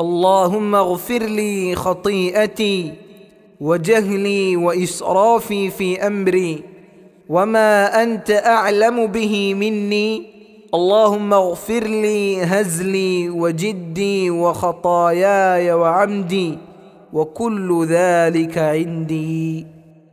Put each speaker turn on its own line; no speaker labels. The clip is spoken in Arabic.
اللهم اغفر لي خطيئتي وجهلي وإسرافي في أمري وما أنت أعلم به مني اللهم اغفر لي هزلي وجدي وخطاياي وعمدي وكل ذلك عندي